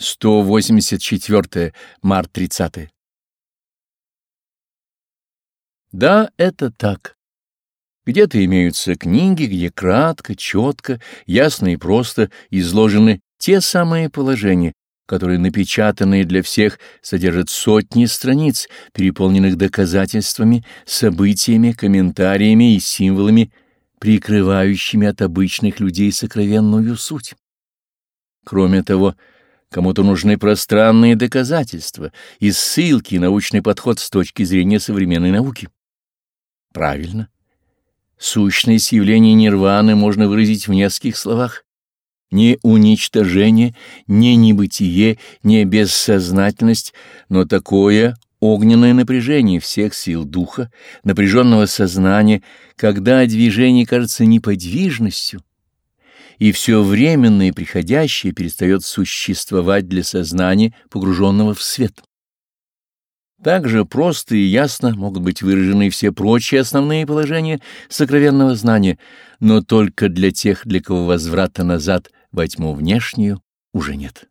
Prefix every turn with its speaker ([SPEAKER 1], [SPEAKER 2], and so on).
[SPEAKER 1] 184 март 30 Да, это так. Где-то имеются книги, где кратко, четко, ясно и просто изложены те самые положения, которые, напечатанные для всех, содержат сотни страниц, переполненных доказательствами, событиями, комментариями и символами, прикрывающими от обычных людей сокровенную суть. Кроме того, Кому-то нужны пространные доказательства и ссылки, и научный подход с точки зрения современной науки. Правильно. Сущность явления нирваны можно выразить в нескольких словах. Не уничтожение, не небытие, не бессознательность, но такое огненное напряжение всех сил духа, напряженного сознания, когда движение кажется неподвижностью, и все временное и приходящее перестает существовать для сознания, погруженного в свет. Также просто и ясно могут быть выражены все прочие основные положения сокровенного знания, но только для тех, для кого возврата назад во тьму внешнюю уже нет.